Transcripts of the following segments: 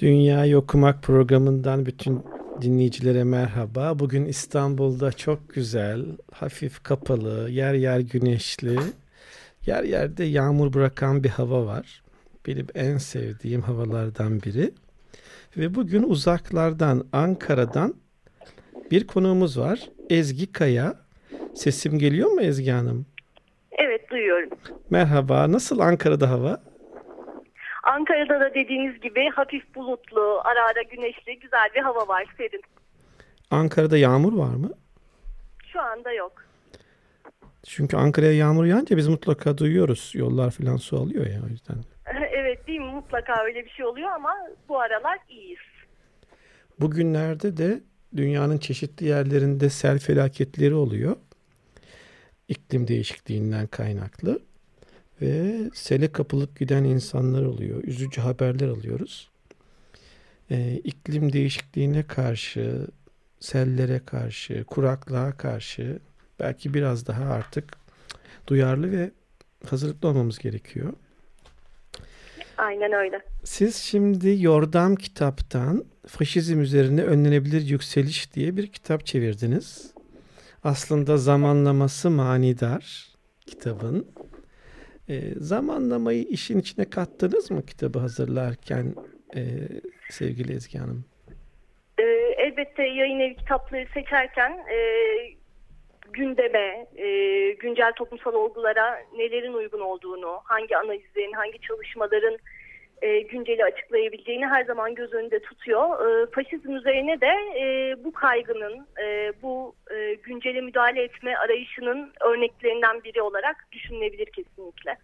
Dünya Okumak programından bütün dinleyicilere merhaba. Bugün İstanbul'da çok güzel, hafif kapalı, yer yer güneşli, yer yerde yağmur bırakan bir hava var. Benim en sevdiğim havalardan biri. Ve bugün uzaklardan, Ankara'dan bir konuğumuz var. Ezgi Kaya. Sesim geliyor mu Ezgi Hanım? Evet duyuyorum. Merhaba. Nasıl Ankara'da hava? Ankara'da da dediğiniz gibi hafif bulutlu, ara ara güneşli, güzel bir hava var, serin. Ankara'da yağmur var mı? Şu anda yok. Çünkü Ankara'ya yağmur yağınca biz mutlaka duyuyoruz. Yollar falan su alıyor ya o yüzden. evet değil mi? Mutlaka öyle bir şey oluyor ama bu aralar iyiyiz. Bugünlerde de dünyanın çeşitli yerlerinde sel felaketleri oluyor. İklim değişikliğinden kaynaklı. Ve sele kapılıp giden insanlar oluyor. Üzücü haberler alıyoruz. Ee, iklim değişikliğine karşı, sellere karşı, kuraklığa karşı belki biraz daha artık duyarlı ve hazırlıklı olmamız gerekiyor. Aynen öyle. Siz şimdi Yordam kitaptan Faşizm üzerine önlenebilir yükseliş diye bir kitap çevirdiniz. Aslında zamanlaması manidar kitabın. E, zamanlamayı işin içine kattınız mı kitabı hazırlarken e, sevgili Ezgi Hanım? E, elbette yayın evi kitapları seçerken e, gündeme, e, güncel toplumsal olgulara nelerin uygun olduğunu, hangi analizlerin, hangi çalışmaların e, günceli açıklayabileceğini her zaman göz önünde tutuyor. E, faşizm üzerine de e, bu kaygının, e, bu e, güncele müdahale etme arayışının örneklerinden biri olarak düşünülebilir kesinlikle.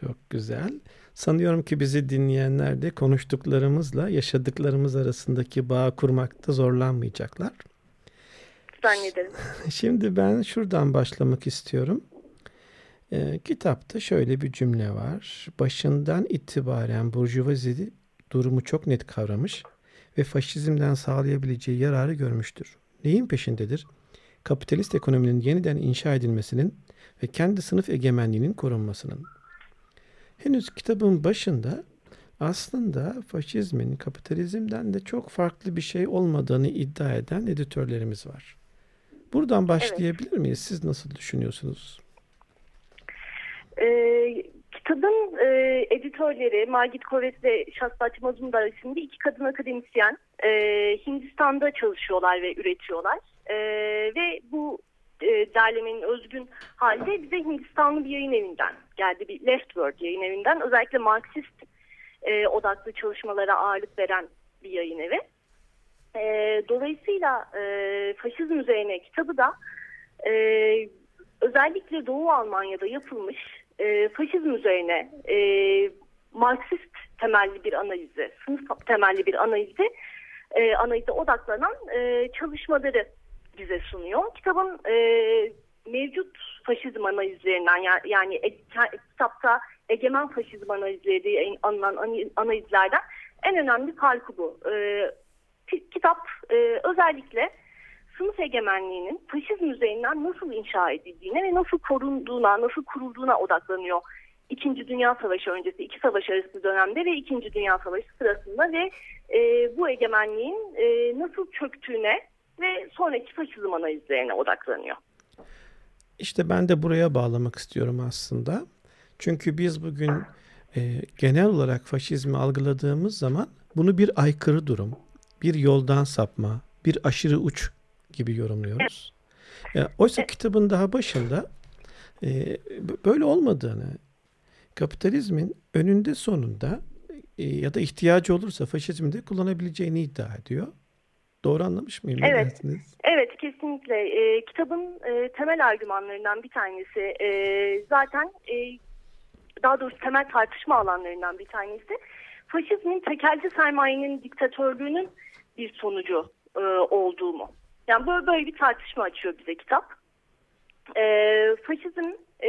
Çok güzel. Sanıyorum ki bizi dinleyenler de konuştuklarımızla yaşadıklarımız arasındaki bağ kurmakta zorlanmayacaklar. Zannederim. Şimdi ben şuradan başlamak istiyorum. E, kitapta şöyle bir cümle var. Başından itibaren Burjuvazi durumu çok net kavramış ve faşizmden sağlayabileceği yararı görmüştür. Neyin peşindedir? Kapitalist ekonominin yeniden inşa edilmesinin ve kendi sınıf egemenliğinin korunmasının. Henüz kitabın başında aslında faşizmin kapitalizmden de çok farklı bir şey olmadığını iddia eden editörlerimiz var. Buradan başlayabilir evet. miyiz? Siz nasıl düşünüyorsunuz? E, kitabın e, editörleri Margit Kovet ve Şahsat Mazumdar şimdi iki kadın akademisyen e, Hindistan'da çalışıyorlar ve üretiyorlar. E, ve bu e, derlemenin özgün halde bize Hindistanlı bir yayın evinden geldi. Bir Left World yayın evinden özellikle Marksist e, odaklı çalışmalara ağırlık veren bir yayın evi. E, dolayısıyla e, faşizm üzerine kitabı da e, özellikle Doğu Almanya'da yapılmış e, faşizm üzerine e, Marksist temelli bir analizi, sınıf temelli bir analizi, e, analize odaklanan e, çalışmaları bize sunuyor. Kitabın e, mevcut faşizm analizlerinden yani, e, kitapta egemen faşizm analizleri diye anılan analizlerden en önemli farkı bu. E, kitap e, özellikle sınıf egemenliğinin faşizm üzerinden nasıl inşa edildiğine ve nasıl korunduğuna, nasıl kurulduğuna odaklanıyor. İkinci Dünya Savaşı öncesi, iki savaş arası dönemde ve İkinci Dünya Savaşı sırasında ve e, bu egemenliğin e, nasıl çöktüğüne ve sonraki faşizm analizlerine odaklanıyor. İşte ben de buraya bağlamak istiyorum aslında. Çünkü biz bugün e, genel olarak faşizmi algıladığımız zaman bunu bir aykırı durum, bir yoldan sapma, bir aşırı uç gibi yorumluyoruz. Ya, oysa kitabın daha başında e, böyle olmadığını, kapitalizmin önünde sonunda e, ya da ihtiyacı olursa faşizmi de kullanabileceğini iddia ediyor. Doğru anlamış mıyım? Evet. Evet kesinlikle. E, kitabın e, temel argümanlarından bir tanesi e, zaten e, daha doğrusu temel tartışma alanlarından bir tanesi faşizmin tekelci sermayenin diktatörlüğünün bir sonucu e, olduğu mu? Yani böyle, böyle bir tartışma açıyor bize kitap. E, faşizm e,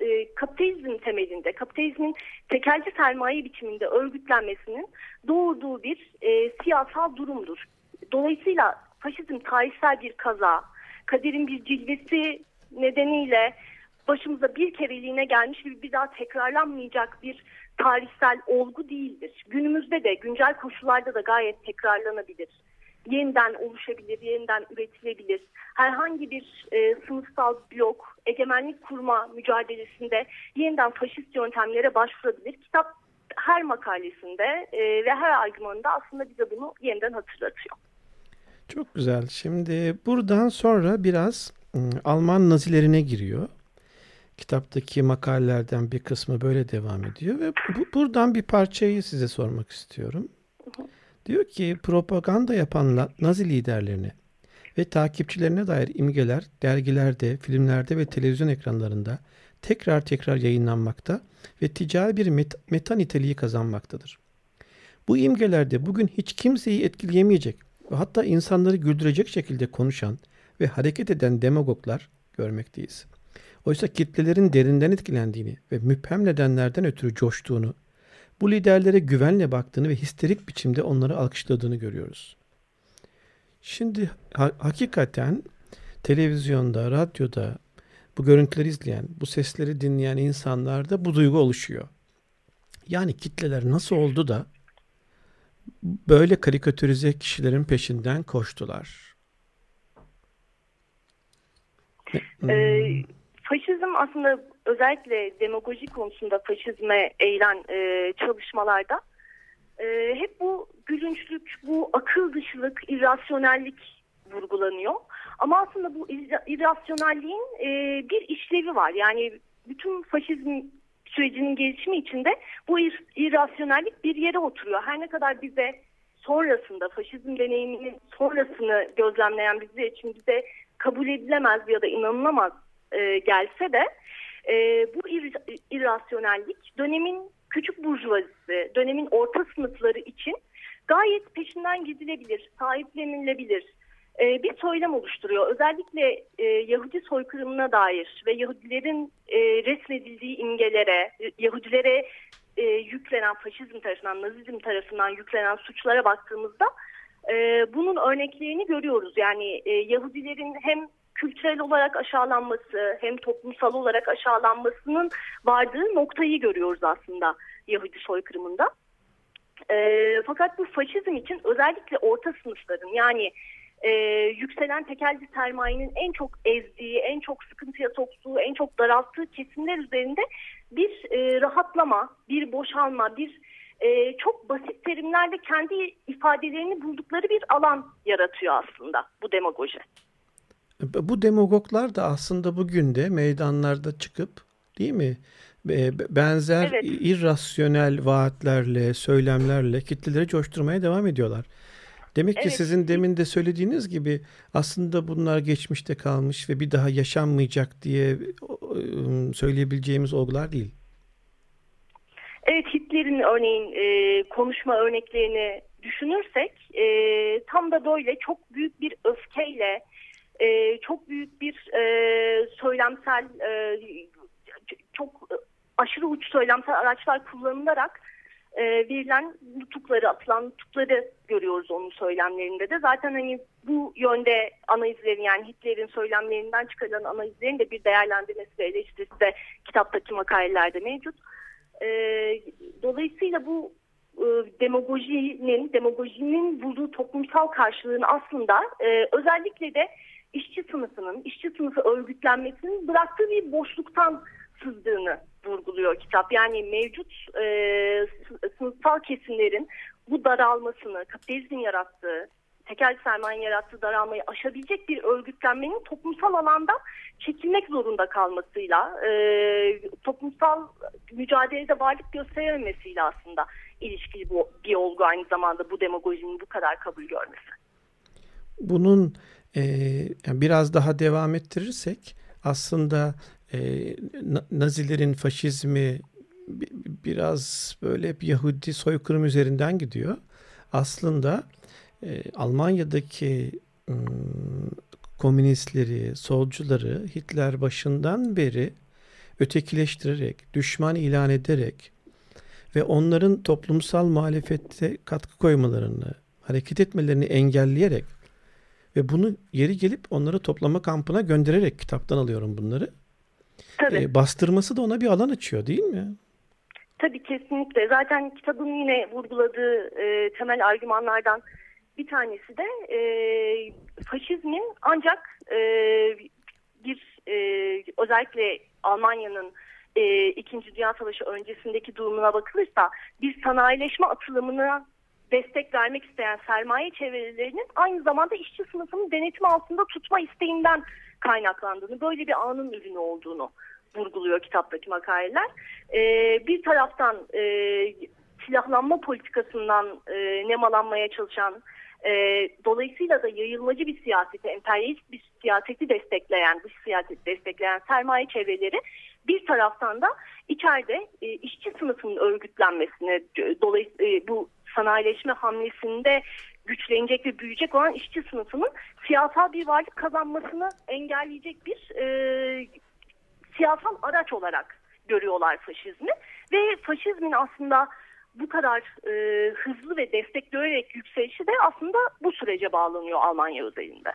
e, kapitalizm temelinde, kapitalizmin tekelci sermaye biçiminde örgütlenmesinin doğurduğu bir e, siyasal durumdur. Dolayısıyla faşizm tarihsel bir kaza, kaderin bir cilvesi nedeniyle başımıza bir kereliğine gelmiş gibi bir daha tekrarlanmayacak bir tarihsel olgu değildir. Günümüzde de güncel koşullarda da gayet tekrarlanabilir. Yeniden oluşabilir, yeniden üretilebilir. Herhangi bir e, sınıfsal blok, egemenlik kurma mücadelesinde yeniden faşist yöntemlere başvurabilir. Kitap her makalesinde e, ve her argümanında aslında bize bunu yeniden hatırlatıyor. Çok güzel. Şimdi buradan sonra biraz ıı, Alman nazilerine giriyor. Kitaptaki makalelerden bir kısmı böyle devam ediyor ve bu, buradan bir parçayı size sormak istiyorum. Diyor ki propaganda yapan Nazi liderlerine ve takipçilerine dair imgeler dergilerde, filmlerde ve televizyon ekranlarında tekrar tekrar yayınlanmakta ve ticari bir meta, meta niteliği kazanmaktadır. Bu imgelerde bugün hiç kimseyi etkileyemeyecek ve hatta insanları güldürecek şekilde konuşan ve hareket eden demagoglar görmekteyiz. Oysa kitlelerin derinden etkilendiğini ve müphem nedenlerden ötürü coştuğunu, bu liderlere güvenle baktığını ve histerik biçimde onları alkışladığını görüyoruz. Şimdi ha- hakikaten televizyonda, radyoda bu görüntüleri izleyen, bu sesleri dinleyen insanlarda bu duygu oluşuyor. Yani kitleler nasıl oldu da böyle karikatürize kişilerin peşinden koştular? Ee, faşizm aslında özellikle demagoji konusunda faşizme eğilen e, çalışmalarda e, hep bu gülünçlük, bu akıl dışılık, irrasyonellik vurgulanıyor. Ama aslında bu irrasyonelliğin e, bir işlevi var. Yani bütün faşizm sürecinin gelişimi içinde bu ir irrasyonellik bir yere oturuyor. Her ne kadar bize sonrasında faşizm deneyiminin sonrasını gözlemleyen bizler için bize kabul edilemez ya da inanılamaz e, gelse de e, bu ir irrasyonellik dönemin küçük burjuvazisi, dönemin orta sınıfları için gayet peşinden gidilebilir, sahiplenilebilir e, bir söylem oluşturuyor. Özellikle e, Yahudi soykırımına dair ve Yahudilerin e, resmedildiği imgelere, Yahudilere e, yüklenen faşizm tarafından, nazizm tarafından yüklenen suçlara baktığımızda e, bunun örneklerini görüyoruz. Yani e, Yahudilerin hem kültürel olarak aşağılanması hem toplumsal olarak aşağılanmasının vardığı noktayı görüyoruz aslında Yahudi soykırımında. E, fakat bu faşizm için özellikle orta sınıfların yani e, yükselen tekelci sermayenin en çok ezdiği, en çok sıkıntıya soktuğu, en çok daralttığı kesimler üzerinde bir e, rahatlama, bir boşalma, bir e, çok basit terimlerle kendi ifadelerini buldukları bir alan yaratıyor aslında bu demagoji. Bu demagoglar da aslında bugün de meydanlarda çıkıp değil mi? Benzer evet. irrasyonel vaatlerle, söylemlerle kitleleri coşturmaya devam ediyorlar. Demek ki evet. sizin demin de söylediğiniz gibi aslında bunlar geçmişte kalmış ve bir daha yaşanmayacak diye söyleyebileceğimiz olgular değil. Evet Hitler'in örneğin e, konuşma örneklerini düşünürsek e, tam da böyle çok büyük bir öfkeyle e, çok büyük bir e, söylemsel e, çok aşırı uç söylemsel araçlar kullanılarak e, verilen nutukları, atılan nutukları görüyoruz onun söylemlerinde de. Zaten hani bu yönde analizlerin yani Hitler'in söylemlerinden çıkarılan analizlerin de bir değerlendirmesi ve eleştirisi de kitaptaki makalelerde mevcut. E, dolayısıyla bu e, demagojinin, demagojinin bulduğu toplumsal karşılığını aslında e, özellikle de işçi sınıfının, işçi sınıfı örgütlenmesinin bıraktığı bir boşluktan sızdığını vurguluyor kitap. Yani mevcut e, sınıfsal kesimlerin bu daralmasını, kapitalizmin yarattığı, tekel sermayenin yarattığı daralmayı aşabilecek bir örgütlenmenin toplumsal alanda çekilmek zorunda kalmasıyla, e, toplumsal mücadelede varlık gösterememesiyle aslında ilişkili bu, bir olgu aynı zamanda bu demagojinin bu kadar kabul görmesi. Bunun e, yani biraz daha devam ettirirsek aslında e, Nazilerin faşizmi biraz böyle bir Yahudi soykırım üzerinden gidiyor. Aslında e, Almanya'daki e, komünistleri, solcuları Hitler başından beri ötekileştirerek, düşman ilan ederek ve onların toplumsal muhalefette katkı koymalarını, hareket etmelerini engelleyerek ve bunu yeri gelip onları toplama kampına göndererek kitaptan alıyorum bunları. Tabii. E, bastırması da ona bir alan açıyor değil mi? Tabii kesinlikle. Zaten kitabın yine vurguladığı e, temel argümanlardan bir tanesi de e, faşizmin ancak e, bir e, özellikle Almanya'nın e, İkinci Dünya Savaşı öncesindeki durumuna bakılırsa bir sanayileşme atılımına destek vermek isteyen sermaye çevrelerinin aynı zamanda işçi sınıfının denetimi altında tutma isteğinden kaynaklandığını, böyle bir anın ürünü olduğunu vurguluyor kitaptaki makaleler. E, bir taraftan e, silahlanma politikasından e, nemalanmaya çalışan, e, dolayısıyla da yayılmacı bir siyaseti, emperyalist bir siyaseti destekleyen, dış siyaseti destekleyen sermaye çevreleri bir taraftan da içeride e, işçi sınıfının örgütlenmesine, dolayısıyla e, bu sanayileşme hamlesinde güçlenecek ve büyüyecek olan işçi sınıfının siyasal bir varlık kazanmasını engelleyecek bir e, siyasal araç olarak görüyorlar faşizmi ve faşizmin aslında bu kadar e, hızlı ve destekleyerek yükselişi de aslında bu sürece bağlanıyor Almanya özelinde.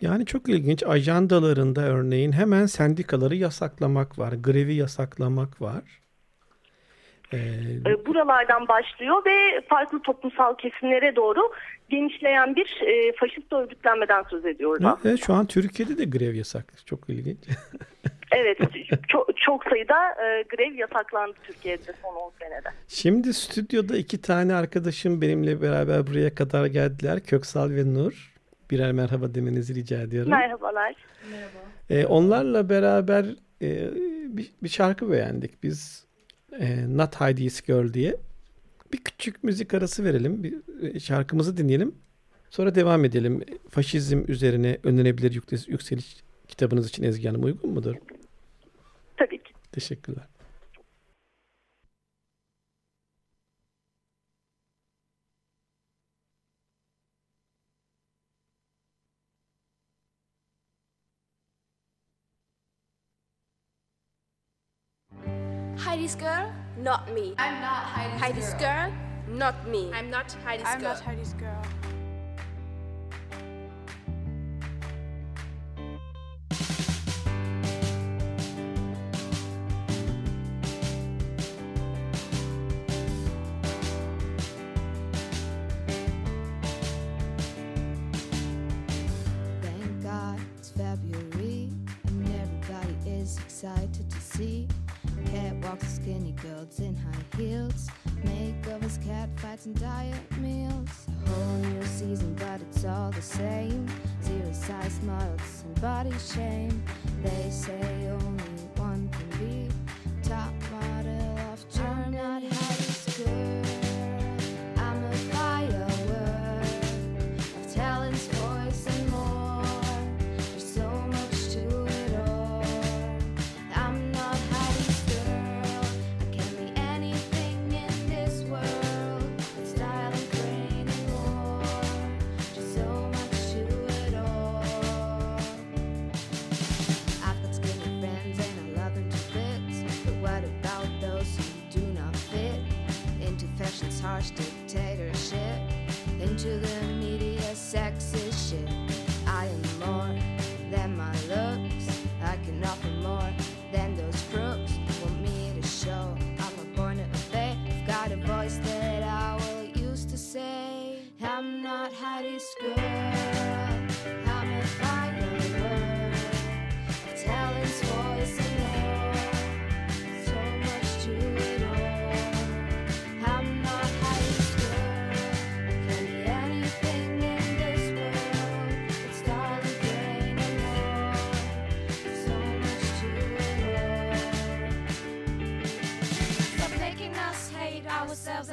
Yani çok ilginç ajandalarında örneğin hemen sendikaları yasaklamak var, grevi yasaklamak var. Ee, Buralardan başlıyor ve farklı toplumsal kesimlere doğru genişleyen bir e, faşist örgütlenmeden söz ediyoruz. Evet, şu an Türkiye'de de grev yasak. Çok ilginç. evet, çok, çok sayıda e, grev yasaklandı Türkiye'de son 10 senede. Şimdi stüdyoda iki tane arkadaşım benimle beraber buraya kadar geldiler. Köksal ve Nur. Birer merhaba demenizi rica ediyorum. Merhabalar. Merhaba. E, onlarla beraber e, bir, bir şarkı beğendik. Biz e, Not Heidi's Girl diye. Bir küçük müzik arası verelim. Bir e, şarkımızı dinleyelim. Sonra devam edelim. Faşizm üzerine önlenebilir yükseliş kitabınız için Ezgi Hanım uygun mudur? Tabii ki. Teşekkürler. Heidi's girl, not me. I'm not Heidi's, Heidi's girl. girl. not me. I'm not Heidi's I'm girl. I'm not Heidi's girl. Thank God it's February and everybody is excited to see Catwalks, skinny girls in high heels. Makeovers, cat fights, and diet meals. A whole new season, but it's all the same. Zero size models and body shame.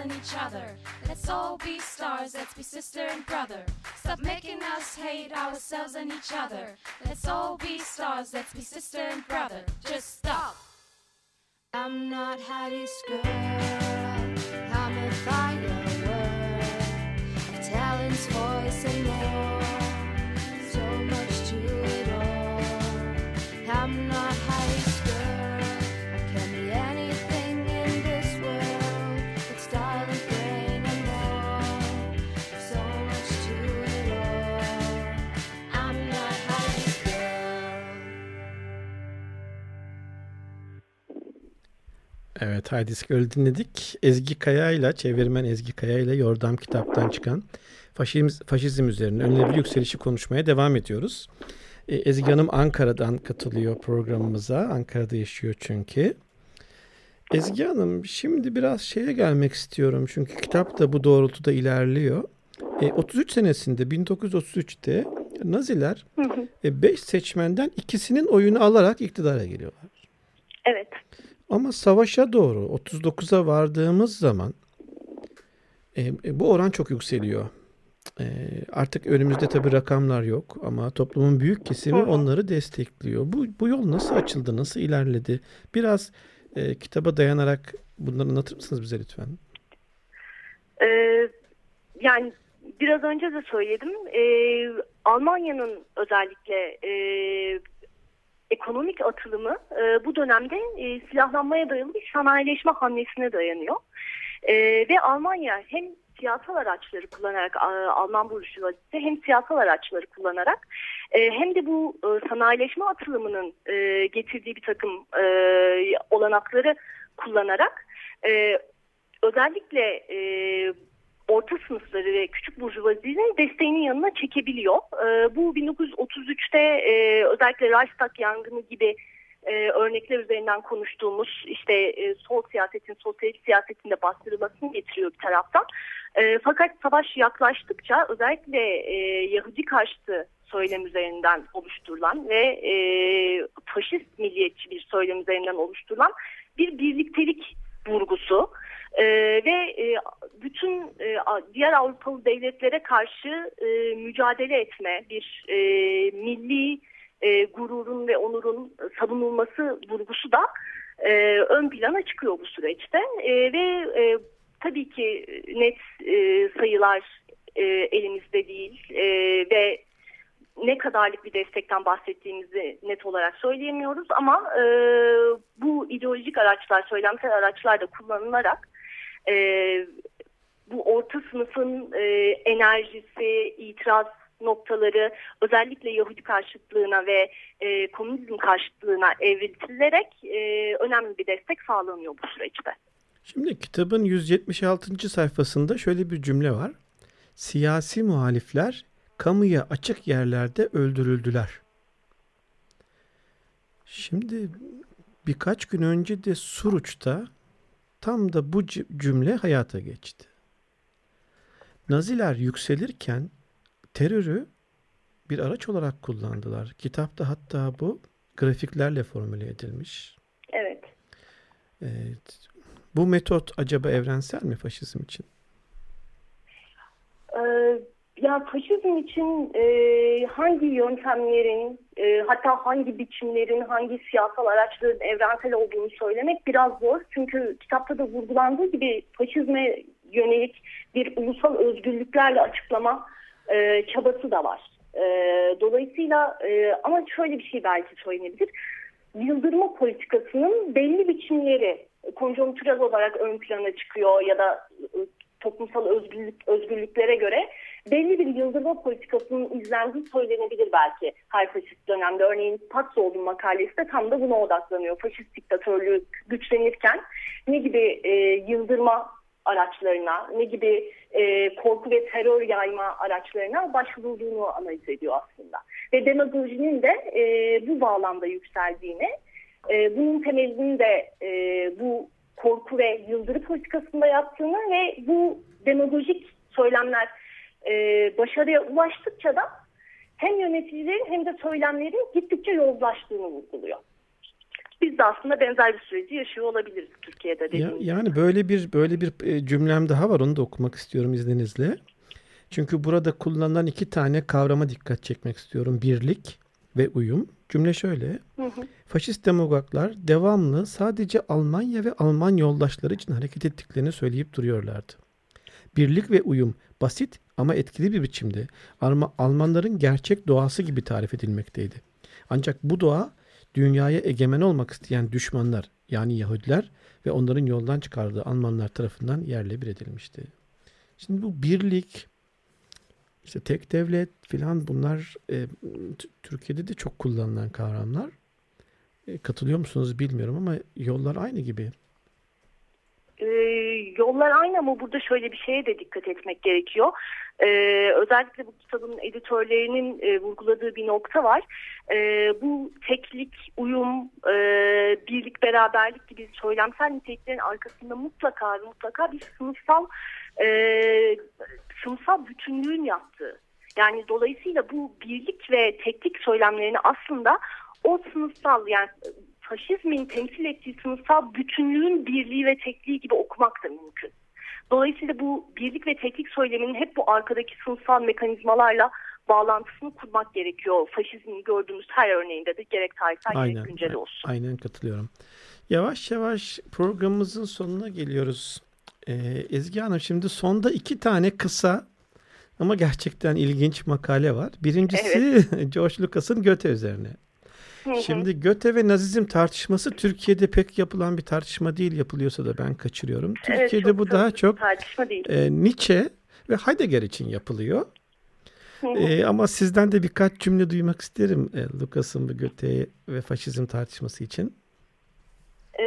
And each other. Let's all be stars, let's be sister and brother. Stop making us hate ourselves and each other. Let's all be stars, let's be sister and brother. Just stop. I'm not Hattie's girl. I'm a firework. A talent's voice and more. Evet Hadis Göl'ü dinledik. Ezgi Kaya ile çevirmen Ezgi Kaya ile Yordam kitaptan çıkan faşizm, faşizm üzerine önlenebilir yükselişi konuşmaya devam ediyoruz. E, Ezgi Hanım Ankara'dan katılıyor programımıza. Ankara'da yaşıyor çünkü. Ezgi Hanım şimdi biraz şeye gelmek istiyorum. Çünkü kitap da bu doğrultuda ilerliyor. E, 33 senesinde 1933'te Naziler 5 seçmenden ikisinin oyunu alarak iktidara geliyorlar. Evet. Ama savaşa doğru 39'a vardığımız zaman e, e, bu oran çok yükseliyor. E, artık önümüzde tabii rakamlar yok ama toplumun büyük kesimi onları destekliyor. Bu, bu yol nasıl açıldı, nasıl ilerledi? Biraz e, kitaba dayanarak bunları anlatır mısınız bize lütfen? Ee, yani biraz önce de söyledim. Ee, Almanya'nın özellikle e, ekonomik atılımı e, bu dönemde e, silahlanmaya dayalı bir sanayileşme hamlesine dayanıyor. E, ve Almanya hem siyasal araçları kullanarak Alman burjuvazisi hem siyasal araçları kullanarak e, hem de bu e, sanayileşme atılımının e, getirdiği bir takım olanakları kullanarak özellikle orta sınıfları ve küçük burjuvazinin desteğinin yanına çekebiliyor. E, bu 1933'te e, özellikle Reichstag yangını gibi e, örnekler üzerinden konuştuğumuz işte e, sol siyasetin, sosyalist siyasetin de bastırılmasını getiriyor bir taraftan. Fakat savaş yaklaştıkça özellikle Yahudi karşıtı söylem üzerinden oluşturulan ve faşist milliyetçi bir söylem üzerinden oluşturulan bir birliktelik vurgusu. E, ve e, bütün e, diğer Avrupalı devletlere karşı e, mücadele etme, bir e, milli e, gururun ve onurun savunulması vurgusu da e, ön plana çıkıyor bu süreçte. E, ve e, tabii ki net e, sayılar e, elimizde değil e, ve ne kadarlık bir destekten bahsettiğimizi net olarak söyleyemiyoruz ama e, bu ideolojik araçlar, söylemsel araçlar da kullanılarak e, bu orta sınıfın e, enerjisi, itiraz noktaları özellikle Yahudi karşıtlığına ve e, komünizm karşıtlığına evriltilerek e, önemli bir destek sağlanıyor bu süreçte. Şimdi kitabın 176. sayfasında şöyle bir cümle var. Siyasi muhalifler kamuya açık yerlerde öldürüldüler. Şimdi birkaç gün önce de Suruç'ta tam da bu cümle hayata geçti. Naziler yükselirken terörü bir araç olarak kullandılar. Kitapta hatta bu grafiklerle formüle edilmiş. Evet. Evet. Bu metot acaba evrensel mi faşizm için? Ee, ya faşizm için e, hangi yöntemlerin e, hatta hangi biçimlerin hangi siyasal araçların evrensel olduğunu söylemek biraz zor. Çünkü kitapta da vurgulandığı gibi faşizme yönelik bir ulusal özgürlüklerle açıklama e, çabası da var. E, dolayısıyla e, ama şöyle bir şey belki söylenebilir. Yıldırma politikasının belli biçimleri konjonktürel olarak ön plana çıkıyor ya da e, toplumsal özgürlük, özgürlüklere göre belli bir yıldırma politikasının izlendiği söylenebilir belki her faşist dönemde. Örneğin Patsoğlu'nun makalesi de tam da buna odaklanıyor. Faşist diktatörlüğü güçlenirken ne gibi e, yıldırma araçlarına, ne gibi e, korku ve terör yayma araçlarına başvurulduğunu analiz ediyor aslında. Ve demagojinin de e, bu bağlamda yükseldiğini, e, bunun temelinin de e, bu korku ve yıldırı politikasında yattığını ve bu demagojik söylemler e, başarıya ulaştıkça da hem yöneticilerin hem de söylemlerin gittikçe yozlaştığını vurguluyor. biz de aslında benzer bir süreci yaşıyor olabiliriz Türkiye'de. Ya, yani böyle bir böyle bir e, cümlem daha var onu da okumak istiyorum izninizle. Çünkü burada kullanılan iki tane kavrama dikkat çekmek istiyorum. Birlik ve uyum. Cümle şöyle. Hı hı. Faşist demokratlar devamlı sadece Almanya ve Alman yoldaşları için hareket ettiklerini söyleyip duruyorlardı. Birlik ve uyum basit ama etkili bir biçimde Almanların gerçek doğası gibi tarif edilmekteydi. Ancak bu doğa dünyaya egemen olmak isteyen düşmanlar yani Yahudiler ve onların yoldan çıkardığı Almanlar tarafından yerle bir edilmişti. Şimdi bu birlik, işte tek devlet filan bunlar e, Türkiye'de de çok kullanılan kavramlar. E, katılıyor musunuz bilmiyorum ama yollar aynı gibi. Yollar aynı ama burada şöyle bir şeye de dikkat etmek gerekiyor. Ee, özellikle bu kitabın editörlerinin e, vurguladığı bir nokta var. E, bu teklik, uyum, e, birlik, beraberlik gibi söylemsel niteliklerin arkasında mutlaka mutlaka bir sınıfsal e, sınıfsal bütünlüğün yaptığı. Yani dolayısıyla bu birlik ve teklik söylemlerini aslında o sınıfsal yani faşizmin temsil ettiği sınıfsal bütünlüğün birliği ve tekliği gibi okumak da mümkün. Dolayısıyla bu birlik ve teklik söyleminin hep bu arkadaki sınıfsal mekanizmalarla bağlantısını kurmak gerekiyor. Faşizmin gördüğümüz her örneğinde de gerek tarihsel aynen, gerek güncel olsun. Aynen katılıyorum. Yavaş yavaş programımızın sonuna geliyoruz. Ee, Ezgi Hanım şimdi sonda iki tane kısa ama gerçekten ilginç makale var. Birincisi evet. George Lucas'ın Göte üzerine. Şimdi Göte ve Nazizm tartışması Türkiye'de pek yapılan bir tartışma değil. Yapılıyorsa da ben kaçırıyorum. Türkiye'de evet, çok, bu daha çok tartışma değil. E, Nietzsche ve Heidegger için yapılıyor. E, ama sizden de birkaç cümle duymak isterim e, Lucas'ın bu Göte ve faşizm tartışması için. E,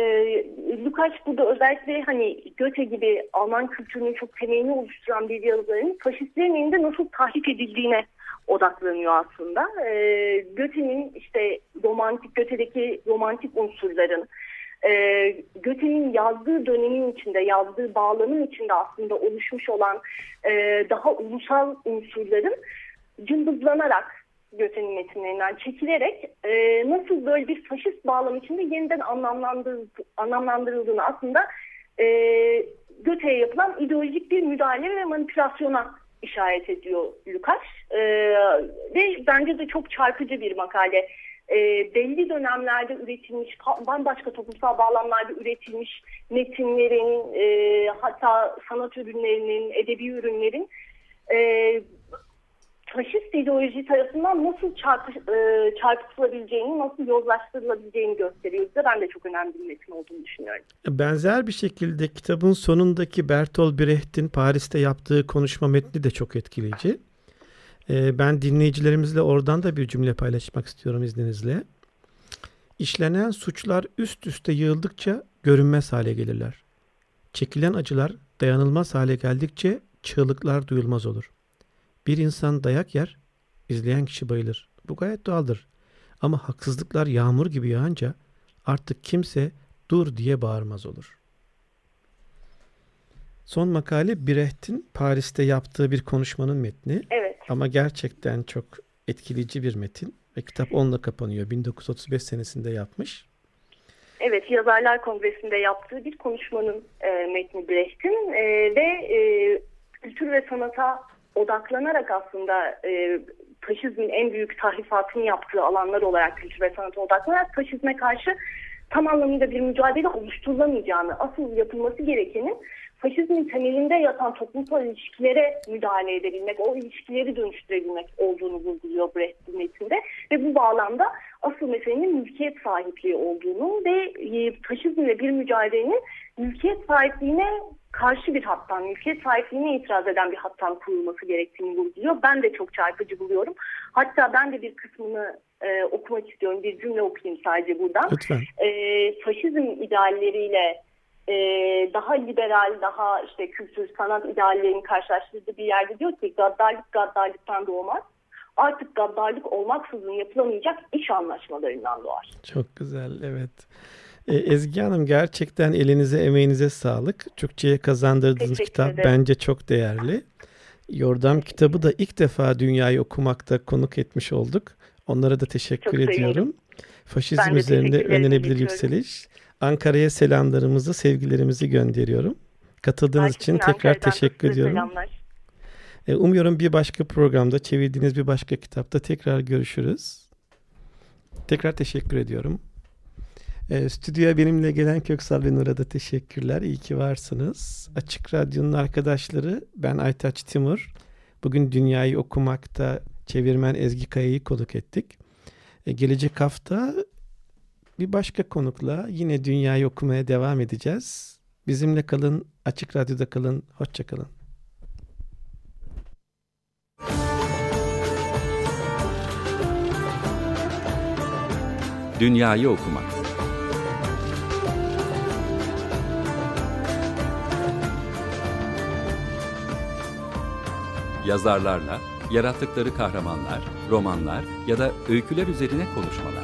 Lukács burada özellikle hani Göte gibi Alman kültürünün çok temelini oluşturan bir yazarın faşistlerin elinde nasıl tahrip edildiğine odaklanıyor aslında. E, Göte'nin işte romantik, Göte'deki romantik unsurların, e, Göte'nin yazdığı dönemin içinde, yazdığı bağlamın içinde aslında oluşmuş olan e, daha ulusal unsurların cımbızlanarak Göte'nin metinlerinden çekilerek e, nasıl böyle bir faşist bağlam içinde yeniden anlamlandırıldığını aslında e, Göte'ye yapılan ideolojik bir müdahale ve manipülasyona işaret ediyor Lukaç. E, ve bence de çok çarpıcı bir makale. E, belli dönemlerde üretilmiş, bambaşka toplumsal bağlamlarda üretilmiş metinlerin, e, hatta sanat ürünlerinin, edebi ürünlerin e, faşist ideoloji tarafından nasıl çarpı, e, çarpıtılabileceğini, nasıl yozlaştırılabileceğini gösteriyor. Bize ben de çok önemli bir metin olduğunu düşünüyorum. Benzer bir şekilde kitabın sonundaki Bertolt Brecht'in Paris'te yaptığı konuşma metni de çok etkileyici. E, ben dinleyicilerimizle oradan da bir cümle paylaşmak istiyorum izninizle. İşlenen suçlar üst üste yığıldıkça görünmez hale gelirler. Çekilen acılar dayanılmaz hale geldikçe çığlıklar duyulmaz olur. Bir insan dayak yer, izleyen kişi bayılır. Bu gayet doğaldır. Ama haksızlıklar yağmur gibi yağınca artık kimse dur diye bağırmaz olur. Son makale Brecht'in Paris'te yaptığı bir konuşmanın metni. Evet. Ama gerçekten çok etkileyici bir metin. Ve kitap onunla kapanıyor. 1935 senesinde yapmış. Evet, Yazarlar Kongresi'nde yaptığı bir konuşmanın e, metni Brecht'in e, ve e, kültür ve sanata odaklanarak aslında e, faşizmin en büyük tahrifatını yaptığı alanlar olarak kültür ve sanata odaklanarak faşizme karşı tam anlamıyla bir mücadele oluşturulamayacağını, asıl yapılması gerekenin faşizmin temelinde yatan toplumsal ilişkilere müdahale edebilmek, o ilişkileri dönüştürebilmek olduğunu vurguluyor Brecht metinde. Ve bu bağlamda asıl meselenin mülkiyet sahipliği olduğunu ve e, faşizmle bir mücadelenin mülkiyet sahipliğine karşı bir hattan, mülkiyet sahipliğine itiraz eden bir hattan kurulması gerektiğini vurguluyor. Ben de çok çarpıcı buluyorum. Hatta ben de bir kısmını e, okumak istiyorum. Bir cümle okuyayım sadece buradan. Lütfen. E, faşizm idealleriyle e, daha liberal, daha işte kültür, sanat ideallerinin karşılaştırdığı bir yerde diyor ki gaddarlık gaddarlıktan doğmaz. Artık gaddarlık olmaksızın yapılamayacak iş anlaşmalarından doğar. Çok güzel, evet. E, Ezgi Hanım gerçekten elinize emeğinize sağlık. Türkçe'ye kazandırdığınız Teşekkür kitap ederim. bence çok değerli. Yordam kitabı da ilk defa dünyayı okumakta konuk etmiş olduk. Onlara da teşekkür çok ediyorum. Sevindim. Faşizm üzerinde iletiyorum. yükseliş. Ankara'ya selamlarımızı, sevgilerimizi gönderiyorum. Katıldığınız için Herkesin tekrar Ankara'dan da teşekkür ediyorum. Selamlar. E, Umuyorum bir başka programda, çevirdiğiniz bir başka kitapta tekrar görüşürüz. Tekrar teşekkür ediyorum. E, stüdyoya benimle gelen Köksal ve Nur'a da teşekkürler. İyi ki varsınız. Açık Radyo'nun arkadaşları, ben Aytaç Timur. Bugün Dünyayı Okumakta çevirmen Ezgi Kaya'yı konuk ettik. E, gelecek hafta bir başka konukla yine Dünyayı okumaya devam edeceğiz. Bizimle kalın, Açık Radyo'da kalın, hoşça kalın. Dünyayı okumak. Yazarlarla, yarattıkları kahramanlar, romanlar ya da öyküler üzerine konuşmalar.